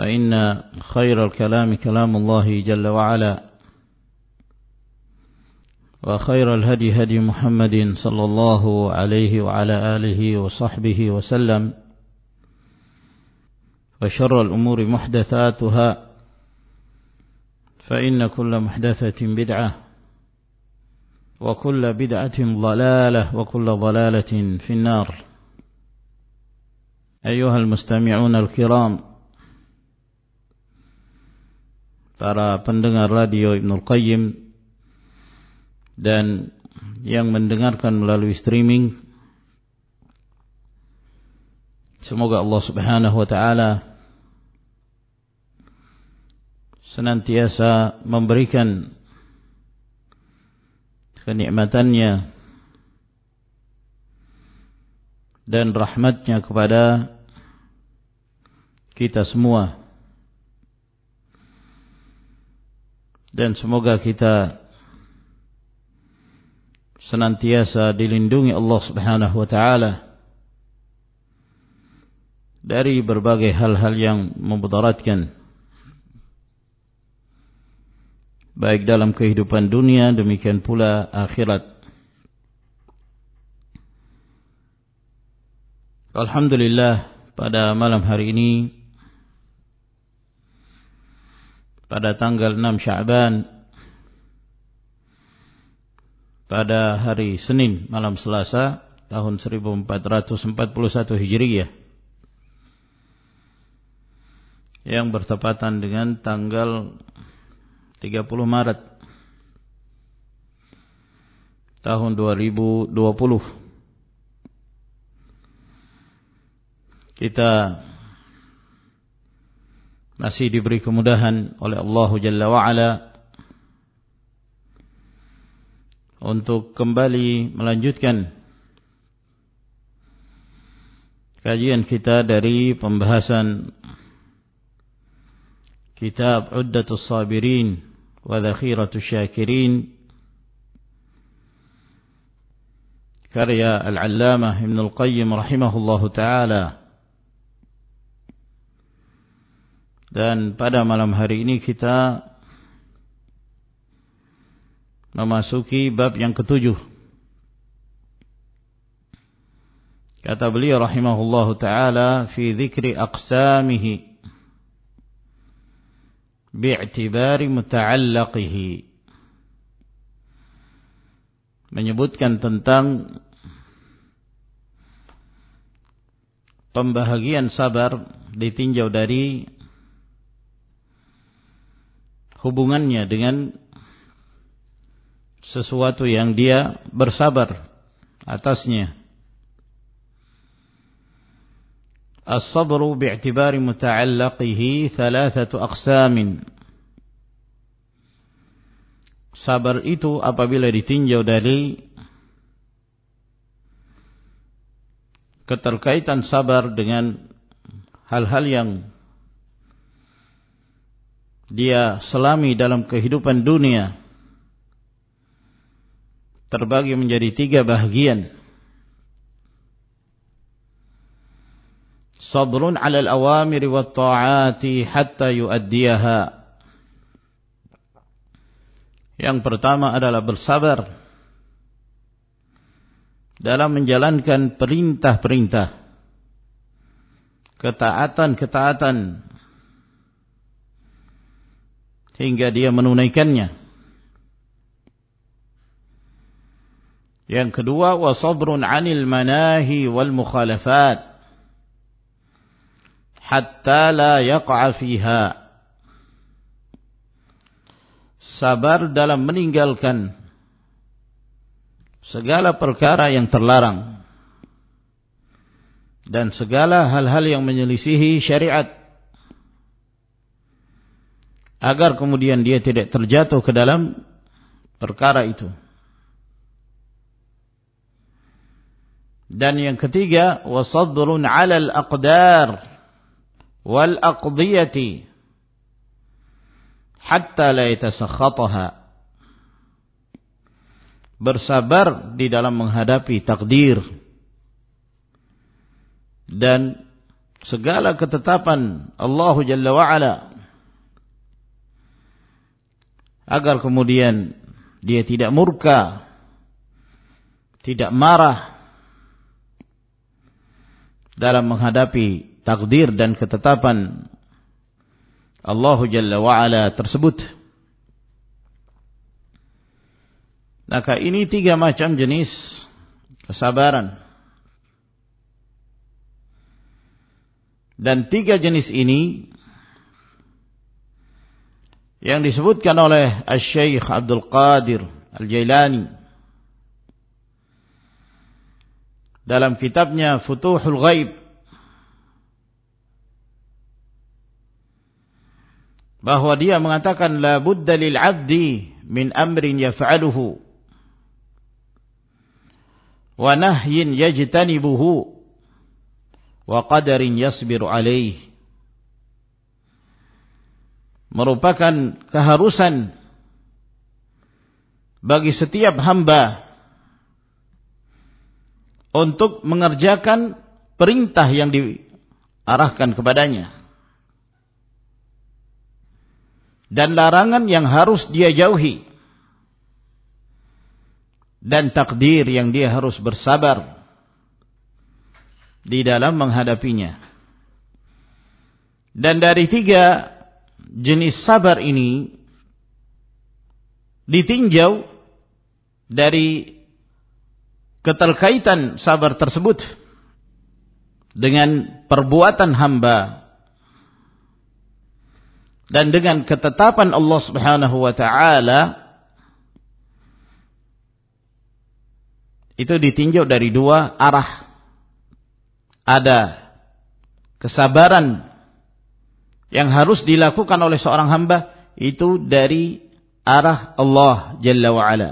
فإن خير الكلام كلام الله جل وعلا وخير الهدي هدي محمد صلى الله عليه وعلى آله وصحبه وسلم وشر الأمور محدثاتها فإن كل محدثة بدعة وكل بدعة ضلالة وكل ضلالة في النار. أيها المستمعون الكرام para pendengar radio Ibnul Qayyim dan yang mendengarkan melalui streaming. Semoga Allah Subhanahu wa taala senantiasa memberikan kenikmatannya dan rahmatnya kepada kita semua dan semoga kita senantiasa dilindungi Allah Subhanahu wa taala dari berbagai hal-hal yang memudaratkan baik dalam kehidupan dunia demikian pula akhirat. Alhamdulillah pada malam hari ini pada tanggal 6 Syaban pada hari Senin malam Selasa tahun 1441 Hijriah yang bertepatan dengan tanggal 30 Maret tahun 2020 kita masih diberi kemudahan oleh Allah Jalla wa'ala untuk kembali melanjutkan kajian kita dari pembahasan kitab Uddatus Sabirin wa Dhakhiratus Syakirin karya Al-Allamah Ibn Al-Qayyim rahimahullahu taala Dan pada malam hari ini kita memasuki bab yang ketujuh. Kata beliau rahimahullahu taala fi dzikri aqsamihi bi'tibari muta'allaqihi. Menyebutkan tentang pembahagian sabar ditinjau dari hubungannya dengan sesuatu yang dia bersabar atasnya. الصبر باعتبار متعلقه ثلاثة أقسام Sabar itu apabila ditinjau dari keterkaitan sabar dengan hal-hal yang dia selami dalam kehidupan dunia terbagi menjadi tiga bahagian. Sabrun 'ala al-awamir wa ta'ati hatta yu'addiyaha. Yang pertama adalah bersabar dalam menjalankan perintah-perintah ketaatan-ketaatan hingga dia menunaikannya Yang kedua wa sabrun 'anil manahi wal mukhalafat hatta la yaqa' fiha. Sabar dalam meninggalkan segala perkara yang terlarang dan segala hal-hal yang menyelisihi syariat agar kemudian dia tidak terjatuh ke dalam perkara itu. Dan yang ketiga, wasadrun 'ala al-aqdar wal aqdiyati hatta la yatasakhatha. Bersabar di dalam menghadapi takdir dan segala ketetapan Allah Jalla wa agar kemudian dia tidak murka, tidak marah dalam menghadapi takdir dan ketetapan Allah Jalla wa'ala tersebut. Maka ini tiga macam jenis kesabaran. Dan tiga jenis ini yang disebutkan oleh Al-Syeikh Abdul Qadir Al-Jailani dalam kitabnya Futuhul Ghaib bahwa dia mengatakan la budda lil 'abdi min amrin yaf'aluhu wa nahyin yajtanibuhu wa qadarin yasbiru alaih merupakan keharusan bagi setiap hamba untuk mengerjakan perintah yang diarahkan kepadanya. Dan larangan yang harus dia jauhi. Dan takdir yang dia harus bersabar di dalam menghadapinya. Dan dari tiga jenis sabar ini ditinjau dari keterkaitan sabar tersebut dengan perbuatan hamba dan dengan ketetapan Allah Subhanahu wa taala itu ditinjau dari dua arah. Ada kesabaran yang harus dilakukan oleh seorang hamba itu dari arah Allah Jalla wa ala.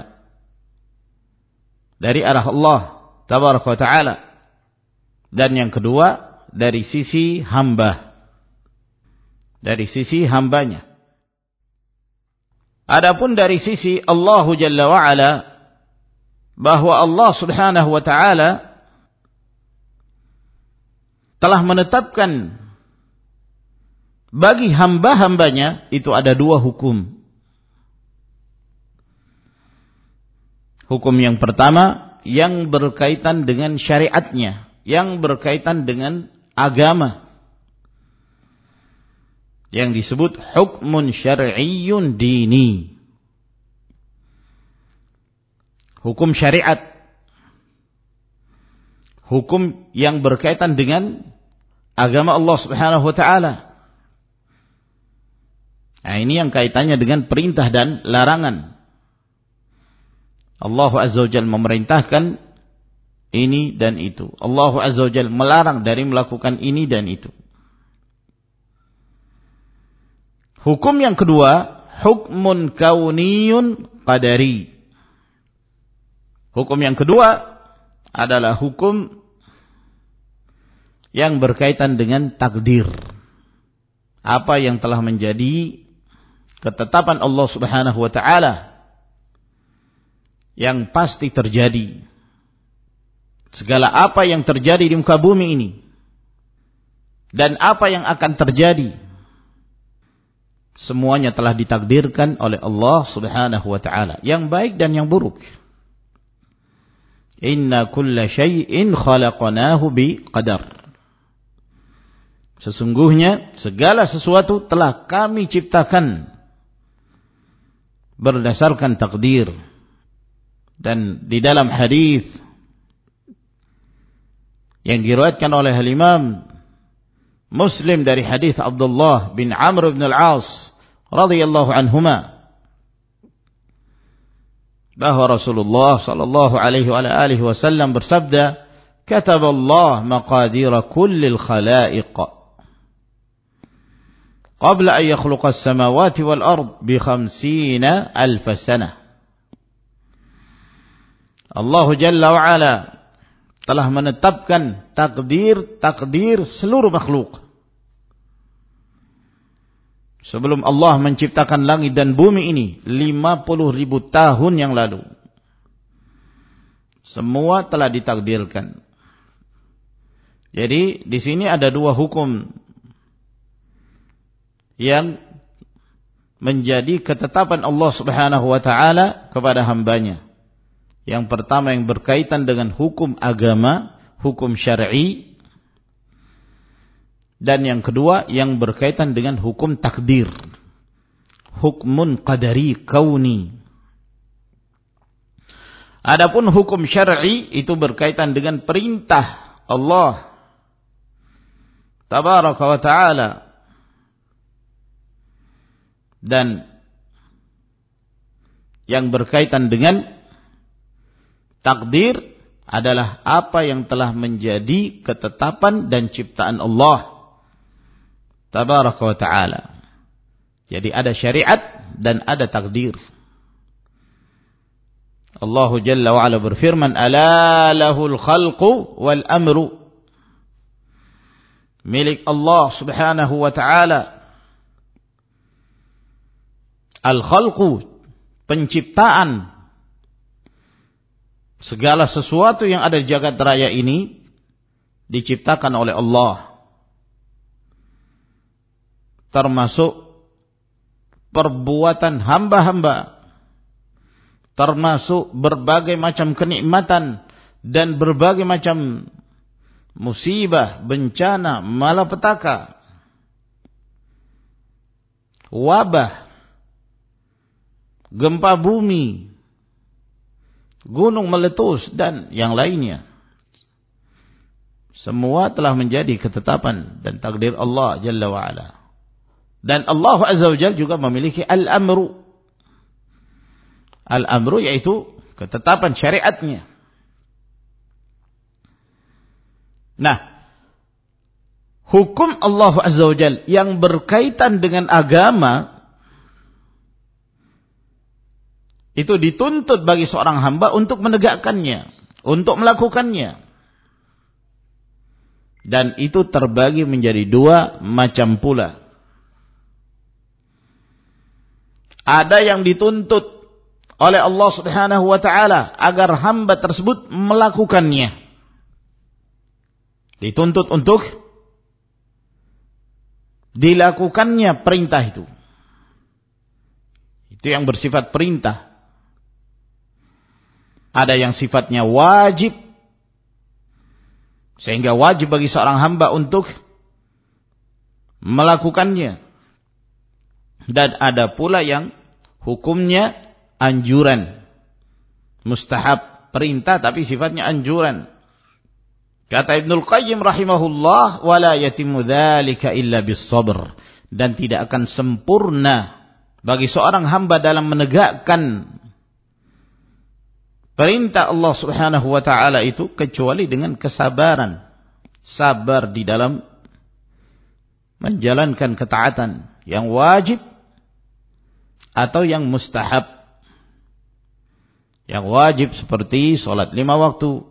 Dari arah Allah tabaraka taala. Dan yang kedua dari sisi hamba. Dari sisi hambanya. Adapun dari sisi Allah jalla wa ala bahwa Allah subhanahu wa taala telah menetapkan bagi hamba-hambanya itu ada dua hukum Hukum yang pertama yang berkaitan dengan syariatnya, yang berkaitan dengan agama. Yang disebut hukmun syar'iyyun dini. Hukum syariat. Hukum yang berkaitan dengan agama Allah Subhanahu wa taala. Nah, ini yang kaitannya dengan perintah dan larangan. Allah Azza wa memerintahkan ini dan itu. Allah Azza wa melarang dari melakukan ini dan itu. Hukum yang kedua, hukmun kauniyun qadari. Hukum yang kedua adalah hukum yang berkaitan dengan takdir. Apa yang telah menjadi ketetapan Allah Subhanahu wa taala yang pasti terjadi. Segala apa yang terjadi di muka bumi ini dan apa yang akan terjadi semuanya telah ditakdirkan oleh Allah Subhanahu wa taala, yang baik dan yang buruk. Inna kulla syai'in khalaqnahu bi qadar. Sesungguhnya segala sesuatu telah kami ciptakan berdasarkan takdir. Dan di dalam hadis yang diriwayatkan oleh Imam Muslim dari hadis Abdullah bin Amr bin Al-As radhiyallahu anhuma bahwa Rasulullah sallallahu alaihi wa alihi wasallam bersabda kataballahu maqadir qabla ay yakhluqa as-samawati wal ard bi 50 alf sanah Allah Jalla wa ala telah menetapkan takdir-takdir seluruh makhluk. Sebelum Allah menciptakan langit dan bumi ini 50 ribu tahun yang lalu. Semua telah ditakdirkan. Jadi di sini ada dua hukum yang menjadi ketetapan Allah Subhanahu wa taala kepada hambanya. Yang pertama yang berkaitan dengan hukum agama, hukum syar'i dan yang kedua yang berkaitan dengan hukum takdir. Hukmun qadari kauni. Adapun hukum syar'i itu berkaitan dengan perintah Allah tabaraka wa taala dan yang berkaitan dengan takdir adalah apa yang telah menjadi ketetapan dan ciptaan Allah tabaraka wa taala. Jadi ada syariat dan ada takdir. Allah Jalla wa ala berfirman, "Ala lahul khalqu wal amru." Milik Allah Subhanahu wa taala al-khalqu penciptaan. Segala sesuatu yang ada di jagat raya ini diciptakan oleh Allah. Termasuk perbuatan hamba-hamba. Termasuk berbagai macam kenikmatan dan berbagai macam musibah, bencana, malapetaka. Wabah gempa bumi, gunung meletus dan yang lainnya. Semua telah menjadi ketetapan dan takdir Allah Jalla wa'ala. Dan Allah Azza wa Jalla juga memiliki al-amru. Al-amru yaitu ketetapan syariatnya. Nah, hukum Allah Azza wa Jalla yang berkaitan dengan agama itu dituntut bagi seorang hamba untuk menegakkannya, untuk melakukannya. Dan itu terbagi menjadi dua macam pula. Ada yang dituntut oleh Allah Subhanahu wa taala agar hamba tersebut melakukannya. Dituntut untuk dilakukannya perintah itu. Itu yang bersifat perintah. Ada yang sifatnya wajib. Sehingga wajib bagi seorang hamba untuk melakukannya. Dan ada pula yang hukumnya anjuran. Mustahab perintah tapi sifatnya anjuran. Kata Ibnul Qayyim rahimahullah, wala yatimu dzalika illa bis sabr dan tidak akan sempurna bagi seorang hamba dalam menegakkan perintah Allah Subhanahu wa taala itu kecuali dengan kesabaran. Sabar di dalam menjalankan ketaatan yang wajib atau yang mustahab. Yang wajib seperti solat lima waktu.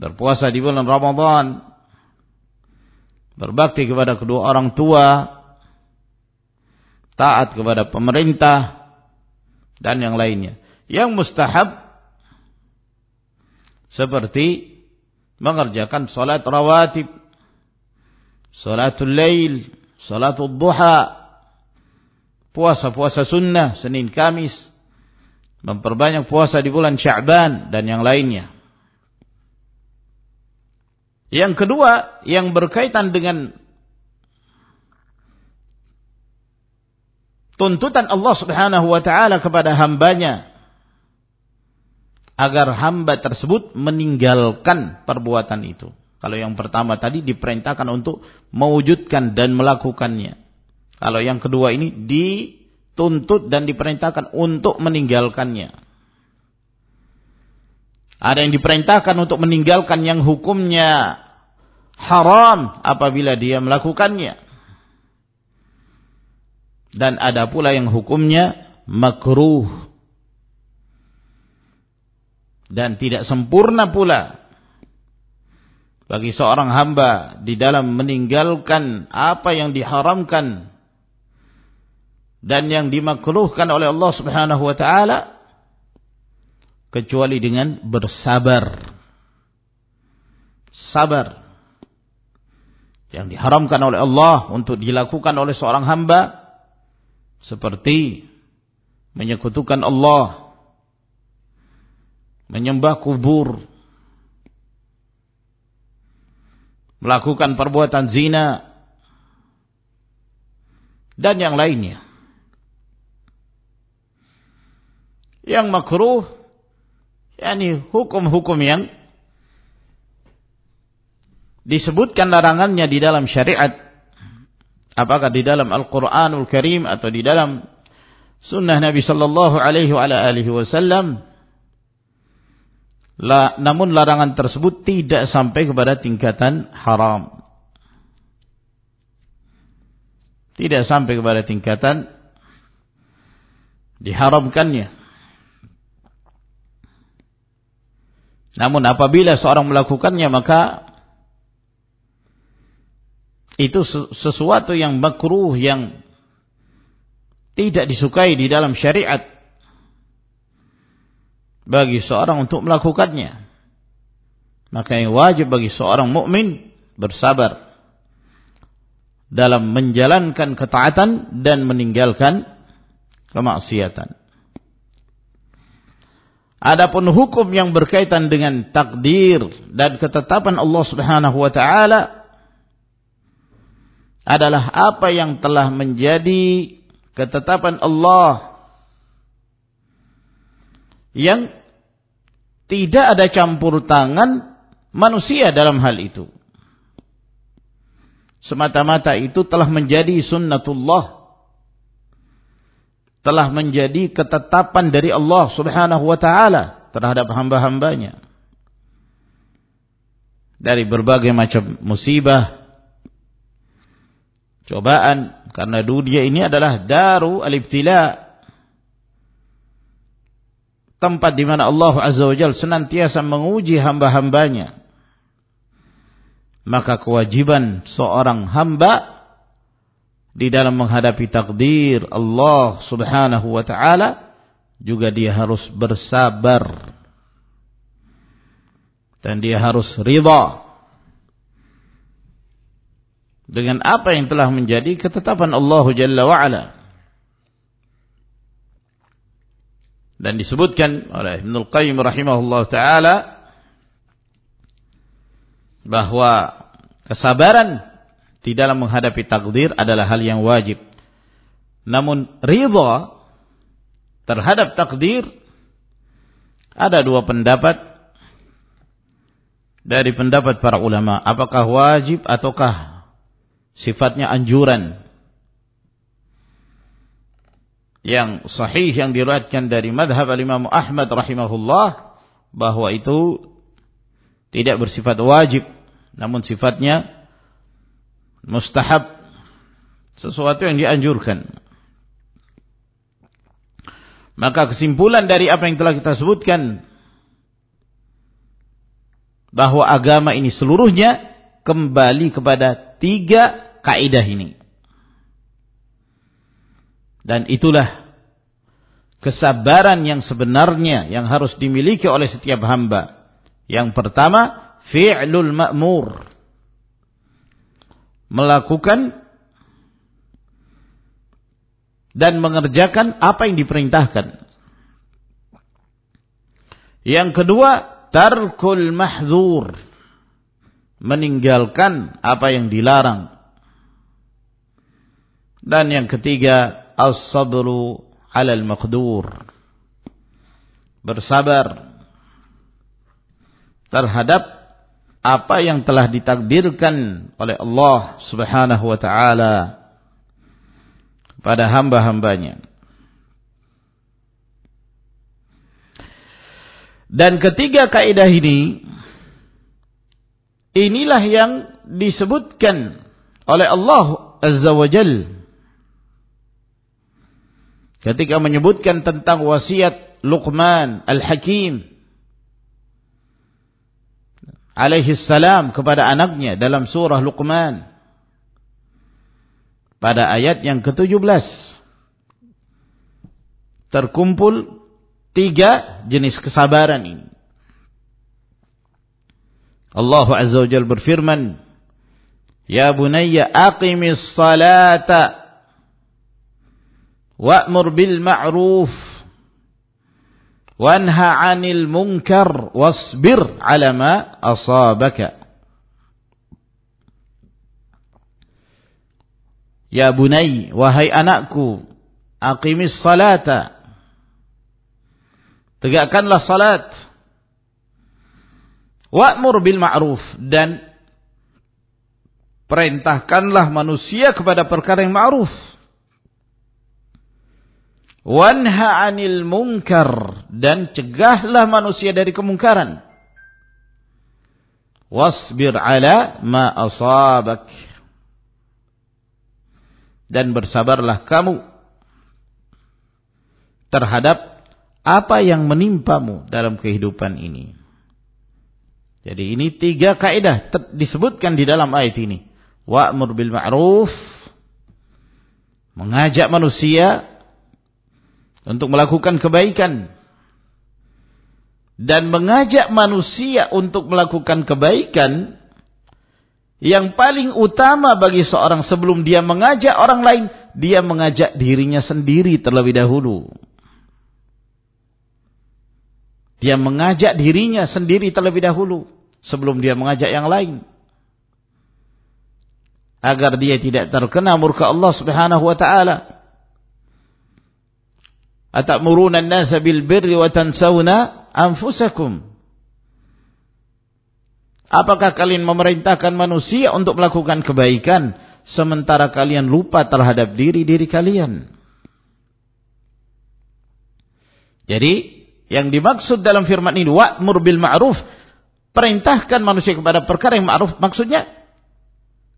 Berpuasa di bulan Ramadan. Berbakti kepada kedua orang tua. Taat kepada pemerintah. Dan yang lainnya. Yang mustahab. Seperti mengerjakan solat rawatib. Salatul lail. Salatul duha puasa-puasa sunnah Senin Kamis memperbanyak puasa di bulan Sya'ban dan yang lainnya yang kedua yang berkaitan dengan tuntutan Allah Subhanahu wa taala kepada hambanya agar hamba tersebut meninggalkan perbuatan itu. Kalau yang pertama tadi diperintahkan untuk mewujudkan dan melakukannya. Kalau yang kedua ini dituntut dan diperintahkan untuk meninggalkannya. Ada yang diperintahkan untuk meninggalkan yang hukumnya haram apabila dia melakukannya. Dan ada pula yang hukumnya makruh. Dan tidak sempurna pula bagi seorang hamba di dalam meninggalkan apa yang diharamkan dan yang dimakruhkan oleh Allah Subhanahu wa taala kecuali dengan bersabar. Sabar yang diharamkan oleh Allah untuk dilakukan oleh seorang hamba seperti menyekutukan Allah, menyembah kubur, melakukan perbuatan zina dan yang lainnya. yang makruh yakni hukum-hukum yang disebutkan larangannya di dalam syariat apakah di dalam Al-Qur'anul Karim atau di dalam sunnah Nabi sallallahu alaihi wasallam La, namun larangan tersebut tidak sampai kepada tingkatan haram. Tidak sampai kepada tingkatan diharamkannya. Namun apabila seorang melakukannya maka itu sesuatu yang makruh yang tidak disukai di dalam syariat bagi seorang untuk melakukannya. Maka yang wajib bagi seorang mukmin bersabar dalam menjalankan ketaatan dan meninggalkan kemaksiatan. Adapun hukum yang berkaitan dengan takdir dan ketetapan Allah Subhanahu wa taala adalah apa yang telah menjadi ketetapan Allah yang tidak ada campur tangan manusia dalam hal itu. Semata-mata itu telah menjadi sunnatullah telah menjadi ketetapan dari Allah subhanahu wa ta'ala terhadap hamba-hambanya. Dari berbagai macam musibah, cobaan, karena dunia ini adalah daru al-ibtila. Tempat di mana Allah Azza wa Jal senantiasa menguji hamba-hambanya. Maka kewajiban seorang hamba di dalam menghadapi takdir Allah Subhanahu wa taala juga dia harus bersabar. Dan dia harus ridha. Dengan apa yang telah menjadi ketetapan Allah Jalla wa ala dan disebutkan oleh Ibnu Qayyim rahimahullah taala bahwa kesabaran di dalam menghadapi takdir adalah hal yang wajib. Namun ridha terhadap takdir ada dua pendapat dari pendapat para ulama. Apakah wajib ataukah sifatnya anjuran? Yang sahih yang diriwayatkan dari madhab al-Imam Ahmad rahimahullah bahwa itu tidak bersifat wajib namun sifatnya mustahab sesuatu yang dianjurkan. Maka kesimpulan dari apa yang telah kita sebutkan bahwa agama ini seluruhnya kembali kepada tiga kaidah ini dan itulah kesabaran yang sebenarnya yang harus dimiliki oleh setiap hamba. Yang pertama, fi'lul ma'mur. Melakukan dan mengerjakan apa yang diperintahkan. Yang kedua, tarkul mahzur. Meninggalkan apa yang dilarang. Dan yang ketiga, as-sabru 'alal maqdur. Bersabar terhadap apa yang telah ditakdirkan oleh Allah Subhanahu wa taala pada hamba-hambanya. Dan ketiga kaidah ini inilah yang disebutkan oleh Allah Azza wa Jalla ketika menyebutkan tentang wasiat Luqman Al-Hakim alaihi salam kepada anaknya dalam surah Luqman. Pada ayat yang ke-17 terkumpul tiga jenis kesabaran ini. Allah Azza wa berfirman Ya bunayya aqimis salata wa'mur bil ma'ruf. Wanha 'anil munkar. Wasbir 'ala ma asabaka. Ya bunai wahai anakku aqimis salata. Tegakkanlah salat. Wa'mur bil ma'ruf. Dan perintahkanlah manusia kepada perkara yang ma'ruf wanha 'anil munkar. Dan cegahlah manusia dari kemungkaran. Wasbir 'ala ma asabak. Dan bersabarlah kamu terhadap apa yang menimpamu dalam kehidupan ini. Jadi ini tiga kaidah disebutkan di dalam ayat ini. Wa'mur bil ma'ruf. Mengajak manusia untuk melakukan kebaikan. Dan mengajak manusia untuk melakukan kebaikan yang paling utama bagi seorang sebelum dia mengajak orang lain dia mengajak dirinya sendiri terlebih dahulu. Dia mengajak dirinya sendiri terlebih dahulu sebelum dia mengajak yang lain. Agar dia tidak terkena murka Allah Subhanahu wa taala Atamuruna an-nasa bil birri wa tansawna anfusakum. Apakah kalian memerintahkan manusia untuk melakukan kebaikan sementara kalian lupa terhadap diri-diri kalian? Jadi, yang dimaksud dalam firman ini wa'mur bil ma'ruf, perintahkan manusia kepada perkara yang ma'ruf, maksudnya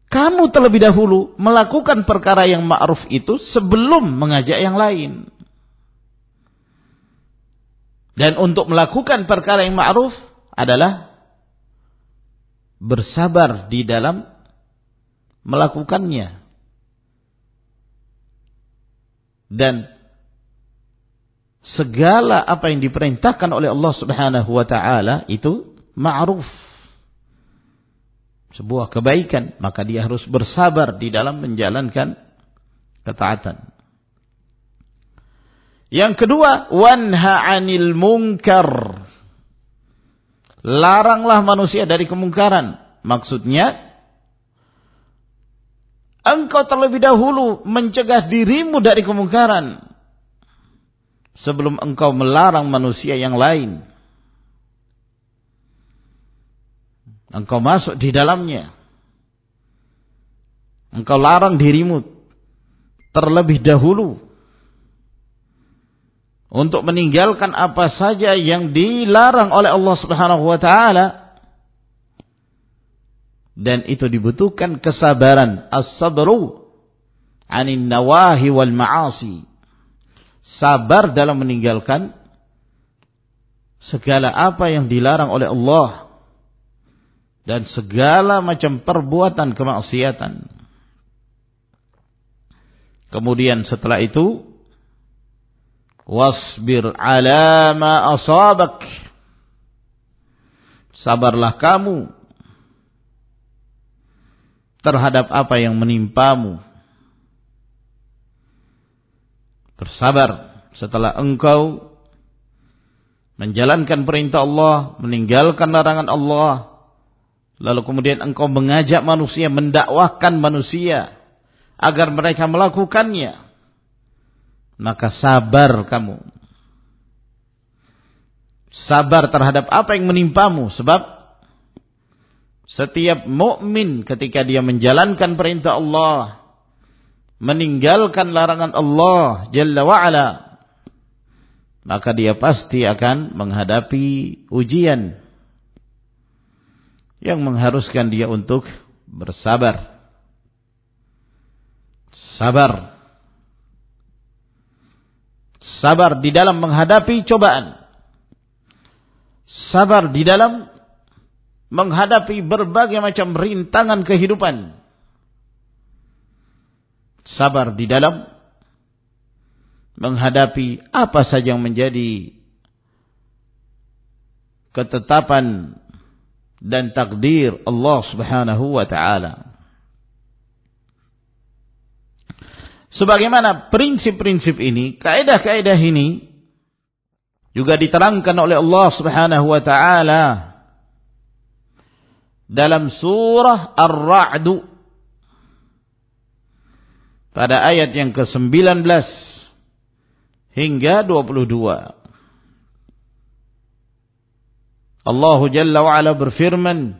kamu terlebih dahulu melakukan perkara yang ma'ruf itu sebelum mengajak yang lain. Dan untuk melakukan perkara yang ma'ruf adalah bersabar di dalam melakukannya. Dan segala apa yang diperintahkan oleh Allah Subhanahu wa taala itu ma'ruf. Sebuah kebaikan, maka dia harus bersabar di dalam menjalankan ketaatan. Yang kedua, wanha 'anil munkar. Laranglah manusia dari kemungkaran. Maksudnya engkau terlebih dahulu mencegah dirimu dari kemungkaran sebelum engkau melarang manusia yang lain. Engkau masuk di dalamnya. Engkau larang dirimu terlebih dahulu untuk meninggalkan apa saja yang dilarang oleh Allah Subhanahu wa taala. Dan itu dibutuhkan kesabaran. As-sabru 'anil nawahi wal ma'asi. Sabar dalam meninggalkan segala apa yang dilarang oleh Allah. Dan segala macam perbuatan kemaksiatan. Kemudian setelah itu wasbir ala ma asabak. Sabarlah kamu terhadap apa yang menimpamu. Bersabar setelah engkau menjalankan perintah Allah meninggalkan larangan Allah lalu kemudian engkau mengajak manusia mendakwahkan manusia agar mereka melakukannya maka sabar kamu. Sabar terhadap apa yang menimpamu sebab setiap mukmin ketika dia menjalankan perintah Allah, meninggalkan larangan Allah Jalla wa maka dia pasti akan menghadapi ujian yang mengharuskan dia untuk bersabar. Sabar Sabar di dalam menghadapi cobaan. Sabar di dalam menghadapi berbagai macam rintangan kehidupan. Sabar di dalam menghadapi apa saja yang menjadi ketetapan dan takdir Allah Subhanahu wa taala. Sebagaimana prinsip-prinsip ini, kaidah-kaidah ini juga diterangkan oleh Allah Subhanahu wa taala dalam surah Ar-Ra'd pada ayat yang ke-19 hingga 22. Allah Jalla wa berfirman,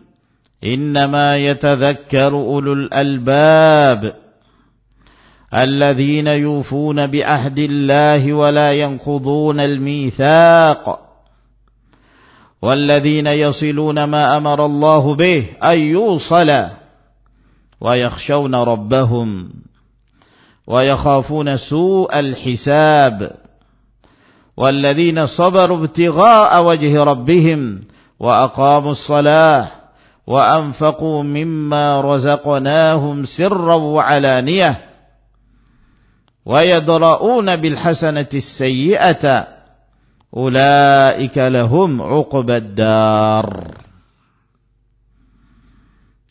"Innama yatadhakkaru ulul albab." الذين يوفون بعهد الله ولا ينقضون الميثاق والذين يصلون ما أمر الله به أن يوصل ويخشون ربهم ويخافون سوء الحساب والذين صبروا ابتغاء وجه ربهم وأقاموا الصلاة وأنفقوا مما رزقناهم سرا wa yadra'una bil hasanati sayyi'ata ulaika lahum 'uqbad dar.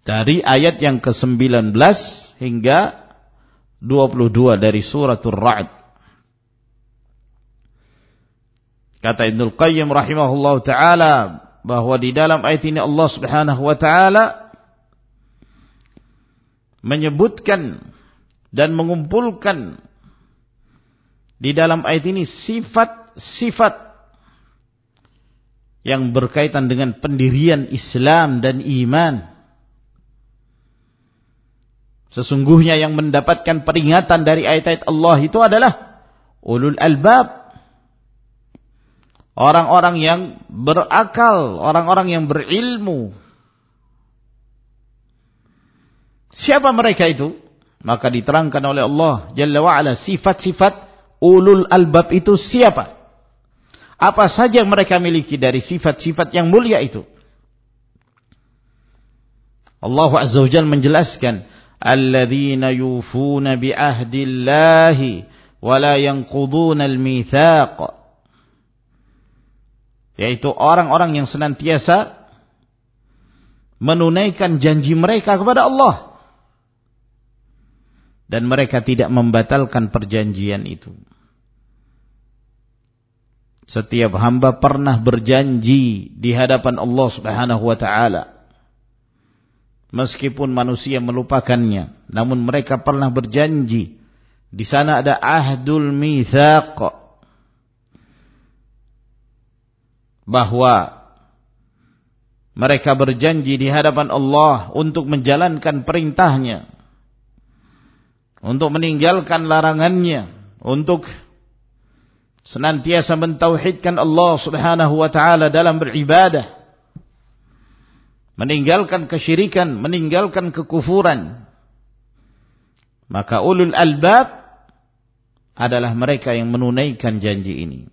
Dari ayat yang ke-19 hingga 22 dari suratul Ra'd. Kata Ibnu Qayyim rahimahullahu taala bahwa di dalam ayat ini Allah Subhanahu wa taala menyebutkan dan mengumpulkan di dalam ayat ini sifat-sifat yang berkaitan dengan pendirian Islam dan iman. Sesungguhnya yang mendapatkan peringatan dari ayat-ayat Allah itu adalah ulul albab. Orang-orang yang berakal, orang-orang yang berilmu. Siapa mereka itu? Maka diterangkan oleh Allah Jalla wa'ala sifat-sifat ulul albab itu siapa? Apa saja yang mereka miliki dari sifat-sifat yang mulia itu? Allah Azza wa Jalla menjelaskan, "Alladzina yufuna bi ahdillahi wa la yanquduna al-mitsaq." Yaitu orang-orang yang senantiasa menunaikan janji mereka kepada Allah dan mereka tidak membatalkan perjanjian itu. Setiap hamba pernah berjanji di hadapan Allah Subhanahu wa taala. Meskipun manusia melupakannya, namun mereka pernah berjanji. Di sana ada ahdul mitsaq bahwa mereka berjanji di hadapan Allah untuk menjalankan perintahnya, untuk meninggalkan larangannya, untuk senantiasa mentauhidkan Allah Subhanahu wa taala dalam beribadah meninggalkan kesyirikan meninggalkan kekufuran maka ulul albab adalah mereka yang menunaikan janji ini.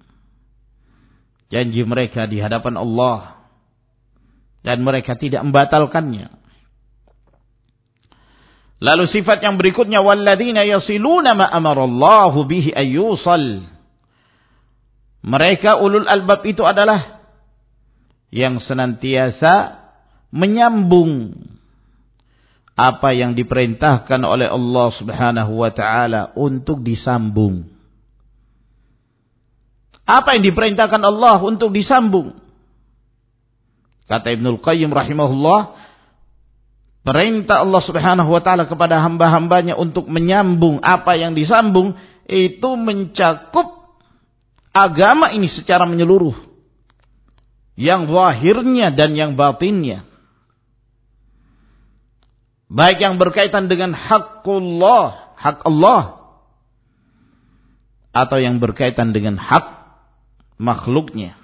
Janji mereka di hadapan Allah dan mereka tidak membatalkannya lalu sifat yang berikutnya walladzina yasiluna ma amarallahu bihi ayyusal mereka ulul albab itu adalah yang senantiasa menyambung apa yang diperintahkan oleh Allah Subhanahu wa taala untuk disambung. Apa yang diperintahkan Allah untuk disambung? Kata Ibnul Qayyim rahimahullah, perintah Allah Subhanahu wa taala kepada hamba-hambanya untuk menyambung apa yang disambung itu mencakup agama ini secara menyeluruh. Yang zahirnya dan yang batinnya. Baik yang berkaitan dengan hakullah, hak Allah. Atau yang berkaitan dengan hak makhluknya.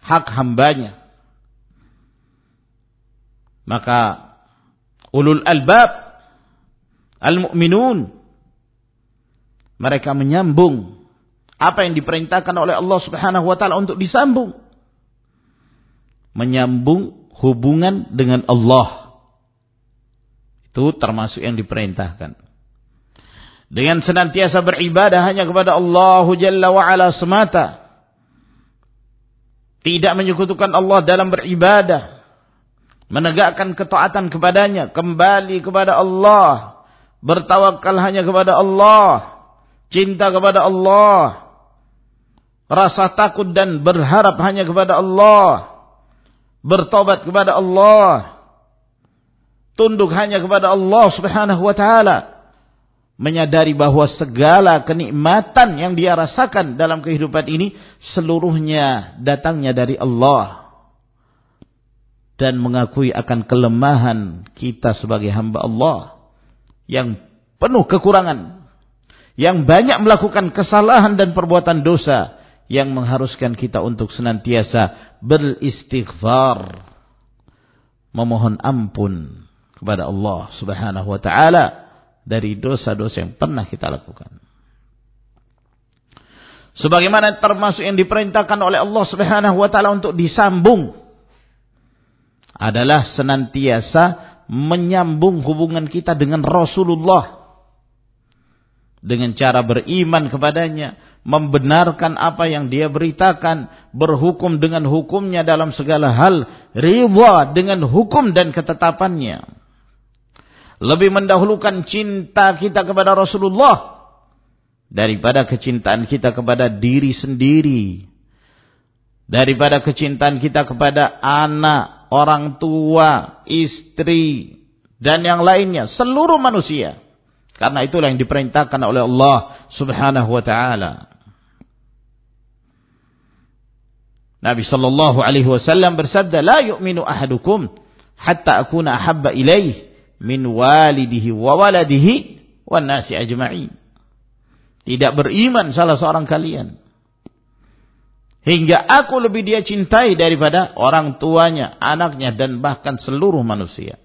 Hak hambanya. Maka ulul albab al-mu'minun mereka menyambung apa yang diperintahkan oleh Allah Subhanahu wa taala untuk disambung. Menyambung hubungan dengan Allah. Itu termasuk yang diperintahkan. Dengan senantiasa beribadah hanya kepada Allah Jalla wa ala semata. Tidak menyekutukan Allah dalam beribadah menegakkan ketaatan kepadanya kembali kepada Allah bertawakal hanya kepada Allah cinta kepada Allah rasa takut dan berharap hanya kepada Allah bertobat kepada Allah tunduk hanya kepada Allah subhanahu wa ta'ala menyadari bahwa segala kenikmatan yang dia rasakan dalam kehidupan ini seluruhnya datangnya dari Allah dan mengakui akan kelemahan kita sebagai hamba Allah yang penuh kekurangan yang banyak melakukan kesalahan dan perbuatan dosa yang mengharuskan kita untuk senantiasa beristighfar memohon ampun kepada Allah Subhanahu wa taala dari dosa-dosa yang pernah kita lakukan. Sebagaimana termasuk yang diperintahkan oleh Allah Subhanahu wa taala untuk disambung adalah senantiasa menyambung hubungan kita dengan Rasulullah dengan cara beriman kepadanya, membenarkan apa yang dia beritakan, berhukum dengan hukumnya dalam segala hal, ridha dengan hukum dan ketetapannya. Lebih mendahulukan cinta kita kepada Rasulullah daripada kecintaan kita kepada diri sendiri. Daripada kecintaan kita kepada anak, orang tua, istri, dan yang lainnya, seluruh manusia. Karena itulah yang diperintahkan oleh Allah subhanahu wa ta'ala. Nabi sallallahu alaihi wasallam bersabda, "La yu'minu ahadukum hatta akuna ahabba ilaih min walidihi wa waladihi wan nasi ajma'in." Tidak beriman salah seorang kalian hingga aku lebih dia cintai daripada orang tuanya, anaknya dan bahkan seluruh manusia.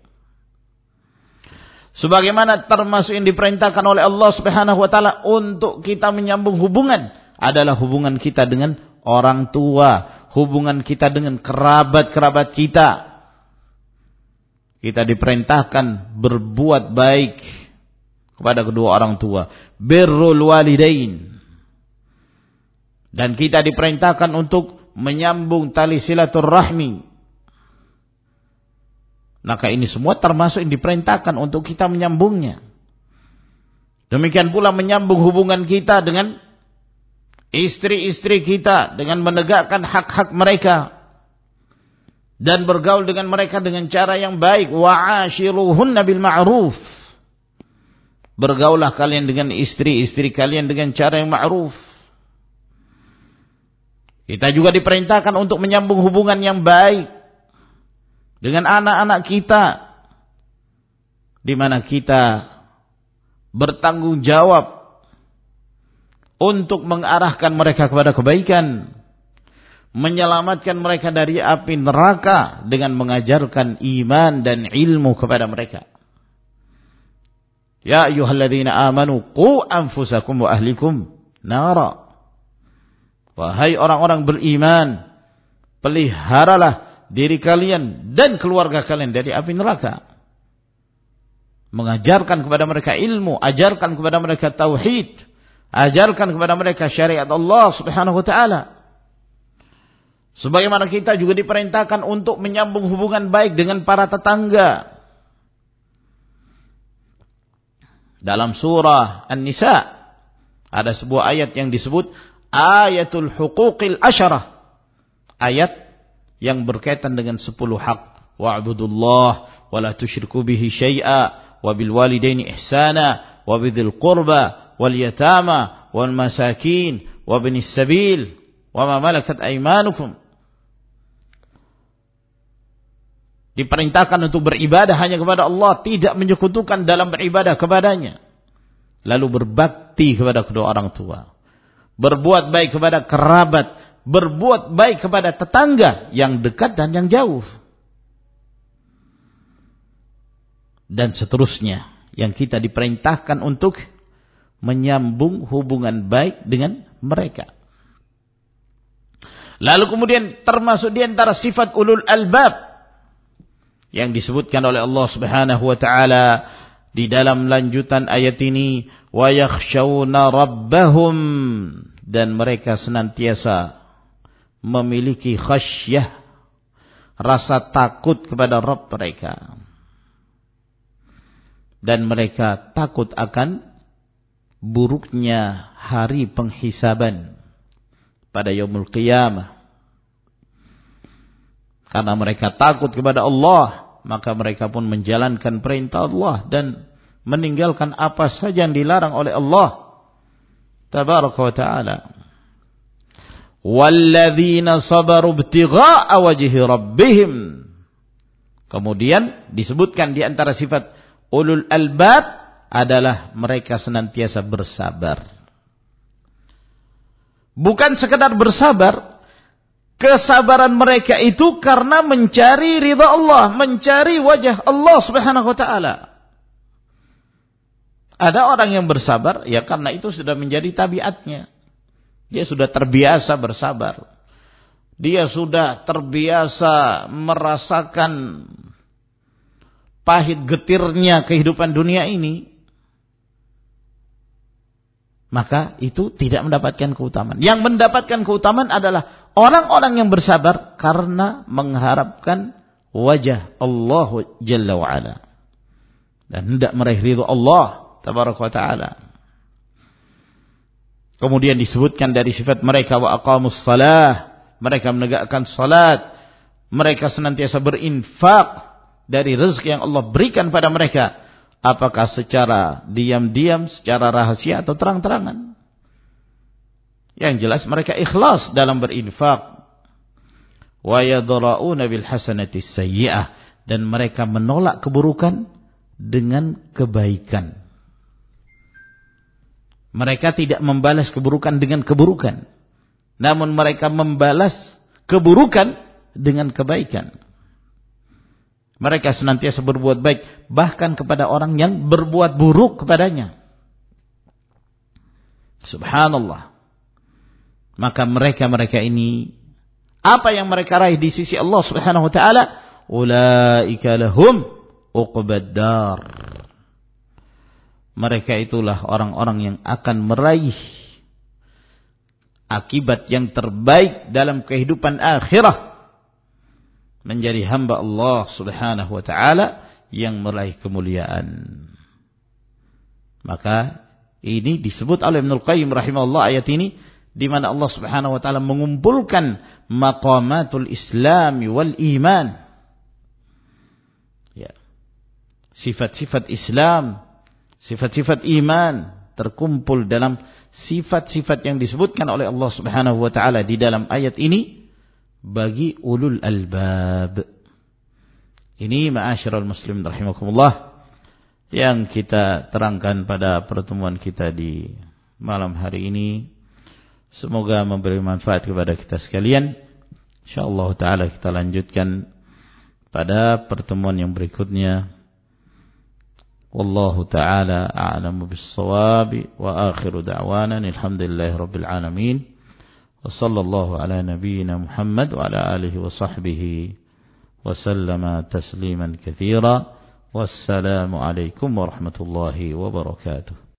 Sebagaimana termasuk yang diperintahkan oleh Allah Subhanahu wa taala untuk kita menyambung hubungan adalah hubungan kita dengan orang tua, hubungan kita dengan kerabat-kerabat kita. Kita diperintahkan berbuat baik kepada kedua orang tua. Birrul walidain. Dan kita diperintahkan untuk menyambung tali silaturrahmi. Maka ini semua termasuk yang diperintahkan untuk kita menyambungnya. Demikian pula menyambung hubungan kita dengan istri-istri kita dengan menegakkan hak-hak mereka dan bergaul dengan mereka dengan cara yang baik wa'ashiruhunna bil ma'ruf bergaulah kalian dengan istri-istri kalian dengan cara yang ma'ruf kita juga diperintahkan untuk menyambung hubungan yang baik dengan anak-anak kita di mana kita bertanggung jawab untuk mengarahkan mereka kepada kebaikan, menyelamatkan mereka dari api neraka dengan mengajarkan iman dan ilmu kepada mereka. Ya ayyuhalladzina amanu qu anfusakum wa ahlikum nara. Wahai orang-orang beriman, peliharalah diri kalian dan keluarga kalian dari api neraka. Mengajarkan kepada mereka ilmu, ajarkan kepada mereka tauhid, ajarkan kepada mereka syariat Allah Subhanahu wa taala. Sebagaimana kita juga diperintahkan untuk menyambung hubungan baik dengan para tetangga. Dalam surah An-Nisa ada sebuah ayat yang disebut ayatul huquqil asyarah. Ayat yang berkaitan dengan sepuluh hak. Wa'budullah wa la tusyriku bihi syai'a wa bil walidaini ihsana wa bidhil qurba wal yatama wal masakin wa binis sabil wa ma malakat aymanukum diperintahkan untuk beribadah hanya kepada Allah, tidak menyekutukan dalam beribadah kepadanya. Lalu berbakti kepada kedua orang tua. Berbuat baik kepada kerabat, berbuat baik kepada tetangga yang dekat dan yang jauh. Dan seterusnya yang kita diperintahkan untuk menyambung hubungan baik dengan mereka. Lalu kemudian termasuk di antara sifat ulul albab yang disebutkan oleh Allah Subhanahu wa taala di dalam lanjutan ayat ini wa yakhshawna rabbahum dan mereka senantiasa memiliki khasyah rasa takut kepada Rabb mereka. Dan mereka takut akan buruknya hari penghisaban pada yaumul qiyamah. Karena mereka takut kepada Allah, maka mereka pun menjalankan perintah Allah dan meninggalkan apa saja yang dilarang oleh Allah. Tabaraka wa ta'ala. Walladzina sabaru ibtigha'a wajhi rabbihim. Kemudian disebutkan di antara sifat ulul albab adalah mereka senantiasa bersabar. Bukan sekedar bersabar, Kesabaran mereka itu karena mencari ridha Allah, mencari wajah Allah Subhanahu wa taala. Ada orang yang bersabar ya karena itu sudah menjadi tabiatnya. Dia sudah terbiasa bersabar. Dia sudah terbiasa merasakan pahit getirnya kehidupan dunia ini maka itu tidak mendapatkan keutamaan. Yang mendapatkan keutamaan adalah orang-orang yang bersabar karena mengharapkan wajah Allah Jalla wa'ala. Dan hendak meraih ridho Allah Tabaraka wa ta'ala. Kemudian disebutkan dari sifat mereka wa aqamus salah. Mereka menegakkan salat. Mereka senantiasa berinfak dari rezeki yang Allah berikan pada mereka Apakah secara diam-diam, secara rahasia atau terang-terangan? Yang jelas mereka ikhlas dalam berinfak. Wa yadra'una bil hasanati sayyi'ah dan mereka menolak keburukan dengan kebaikan. Mereka tidak membalas keburukan dengan keburukan. Namun mereka membalas keburukan dengan kebaikan. Mereka senantiasa berbuat baik bahkan kepada orang yang berbuat buruk kepadanya. Subhanallah. Maka mereka-mereka ini apa yang mereka raih di sisi Allah Subhanahu wa taala? Ulaika lahum uqbaddar. Mereka itulah orang-orang yang akan meraih akibat yang terbaik dalam kehidupan akhirah menjadi hamba Allah Subhanahu wa taala yang meraih kemuliaan. Maka ini disebut oleh Ibnu Qayyim rahimahullah ayat ini di mana Allah Subhanahu wa taala mengumpulkan maqamatul Islam wal iman. Ya. Sifat-sifat Islam, sifat-sifat iman terkumpul dalam sifat-sifat yang disebutkan oleh Allah Subhanahu wa taala di dalam ayat ini bagi ulul albab. Ini ma'asyiral muslim rahimakumullah yang kita terangkan pada pertemuan kita di malam hari ini. Semoga memberi manfaat kepada kita sekalian. InsyaAllah ta'ala kita lanjutkan pada pertemuan yang berikutnya. والله تعالى أعلم بالصواب وآخر دعوانا الحمد لله رب العالمين وصلى الله على نبينا محمد وعلى آله وصحبه وسلم تسليما كثيرا والسلام عليكم ورحمة الله وبركاته